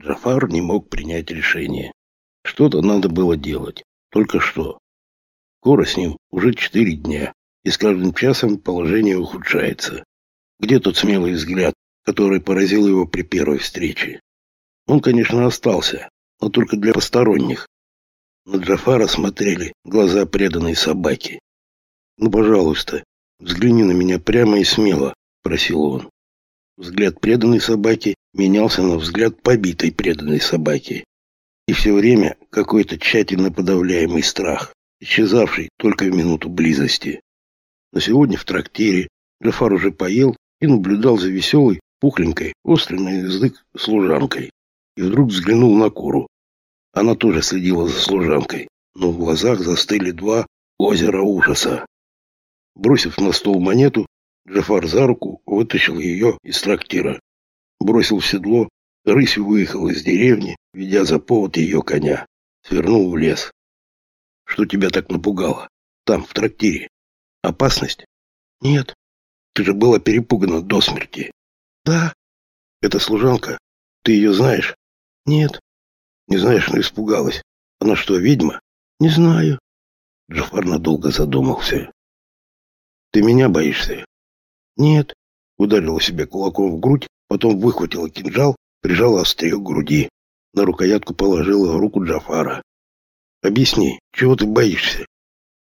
Джафар не мог принять решение. Что-то надо было делать. Только что. Скоро с ним уже четыре дня, и с каждым часом положение ухудшается. Где тот смелый взгляд, который поразил его при первой встрече? Он, конечно, остался, но только для посторонних. На Джафара смотрели глаза преданной собаки. «Ну, пожалуйста, взгляни на меня прямо и смело», — просил он. Взгляд преданной собаки менялся на взгляд побитой преданной собаки. И все время какой-то тщательно подавляемый страх, исчезавший только в минуту близости. Но сегодня в трактире Джафар уже поел и наблюдал за веселой, пухленькой, острой на язык служанкой. И вдруг взглянул на Куру. Она тоже следила за служанкой, но в глазах застыли два озера ужаса. Бросив на стол монету, Джафар за руку вытащил ее из трактира, бросил в седло, рысью выехал из деревни, ведя за повод ее коня, свернул в лес. Что тебя так напугало? Там, в трактире. Опасность? Нет. Ты же была перепугана до смерти. Да. Это служанка. Ты ее знаешь? Нет. Не знаешь, но испугалась. Она что, ведьма? Не знаю. Джафар надолго задумался. Ты меня боишься? Нет. Ударила себя кулаком в грудь, потом выхватила кинжал, прижала острие к груди. На рукоятку положила руку Джафара. Объясни, чего ты боишься?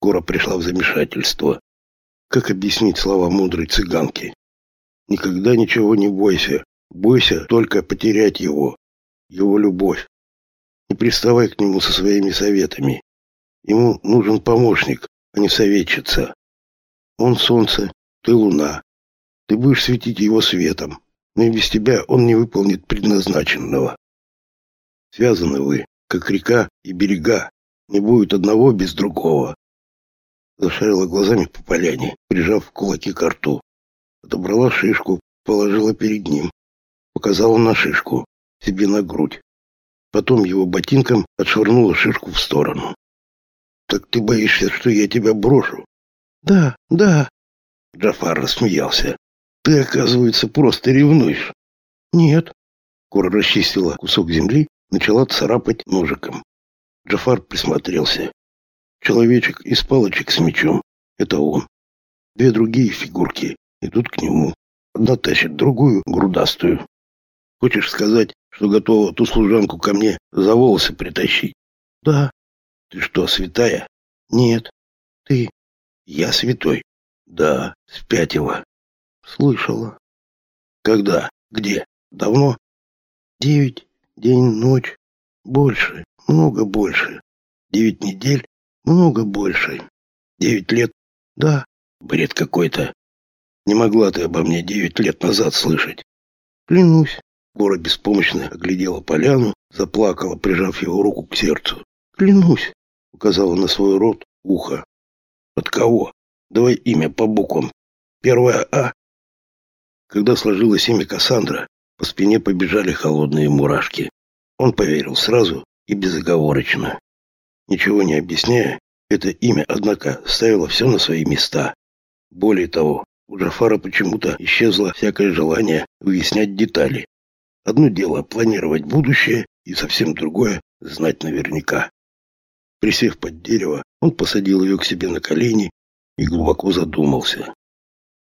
Кора пришла в замешательство. Как объяснить слова мудрой цыганки? Никогда ничего не бойся. Бойся только потерять его. Его любовь. Не приставай к нему со своими советами. Ему нужен помощник, а не советчица. Он солнце, ты луна. Ты будешь светить его светом, но и без тебя он не выполнит предназначенного. Связаны вы, как река и берега, не будет одного без другого. Зашарила глазами по поляне, прижав кулаки к рту. Отобрала шишку, положила перед ним. Показала на шишку, себе на грудь. Потом его ботинком отшвырнула шишку в сторону. «Так ты боишься, что я тебя брошу?» «Да, да». Джафар рассмеялся. «Ты, оказывается, просто ревнуешь». «Нет». Кора расчистила кусок земли, начала царапать ножиком. Джафар присмотрелся. Человечек из палочек с мечом. Это он. Две другие фигурки идут к нему. Одна тащит другую, грудастую. Хочешь сказать, что готова ту служанку ко мне за волосы притащить? Да. Ты что, святая? Нет. Ты. Я святой. Да, спятила. Слышала. Когда? Где? Давно? Девять. День, ночь. Больше. Много больше. Девять недель? Много больше. Девять лет? Да. Бред какой-то. Не могла ты обо мне девять лет назад слышать. Клянусь. Гора беспомощно оглядела поляну, заплакала, прижав его руку к сердцу. Клянусь. Указала на свой рот, ухо. От кого? Давай имя по буквам. Первое А. Когда сложилось имя Кассандра, по спине побежали холодные мурашки. Он поверил сразу и безоговорочно. Ничего не объясняя, это имя, однако, ставило все на свои места. Более того, у Джафара почему-то исчезло всякое желание выяснять детали. Одно дело планировать будущее, и совсем другое знать наверняка. Присев под дерево, он посадил ее к себе на колени и глубоко задумался.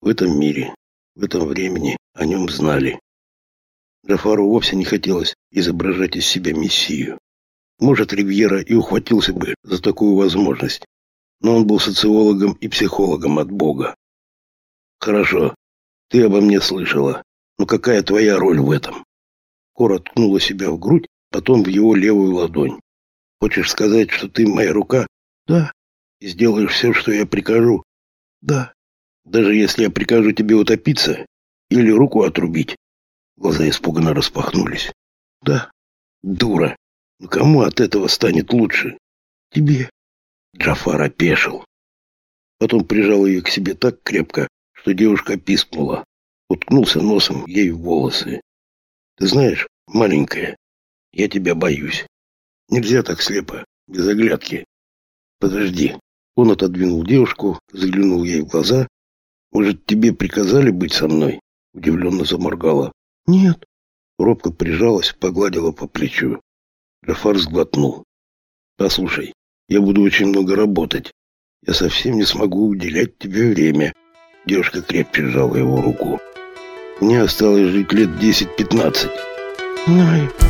В этом мире, в этом времени о нем знали. Джафару вовсе не хотелось изображать из себя мессию. Может, Ривьера и ухватился бы за такую возможность, но он был социологом и психологом от Бога. Хорошо, ты обо мне слышала, но какая твоя роль в этом? Кора ткнула себя в грудь, потом в его левую ладонь. Хочешь сказать, что ты моя рука? Да. И сделаешь все, что я прикажу? Да. Даже если я прикажу тебе утопиться или руку отрубить? Глаза испуганно распахнулись. Да. Дура. Но кому от этого станет лучше? Тебе. Джафар опешил. Потом прижал ее к себе так крепко, что девушка пискнула. Уткнулся носом ей в волосы. Ты знаешь, маленькая, я тебя боюсь. Нельзя так слепо, без оглядки. Подожди. Он отодвинул девушку, заглянул ей в глаза. Может, тебе приказали быть со мной? Удивленно заморгала. Нет. Робко прижалась, погладила по плечу. Джафар сглотнул. «Послушай, я буду очень много работать. Я совсем не смогу уделять тебе время». Девушка крепче сжала его руку. «Мне осталось жить лет десять-пятнадцать». «Знаю».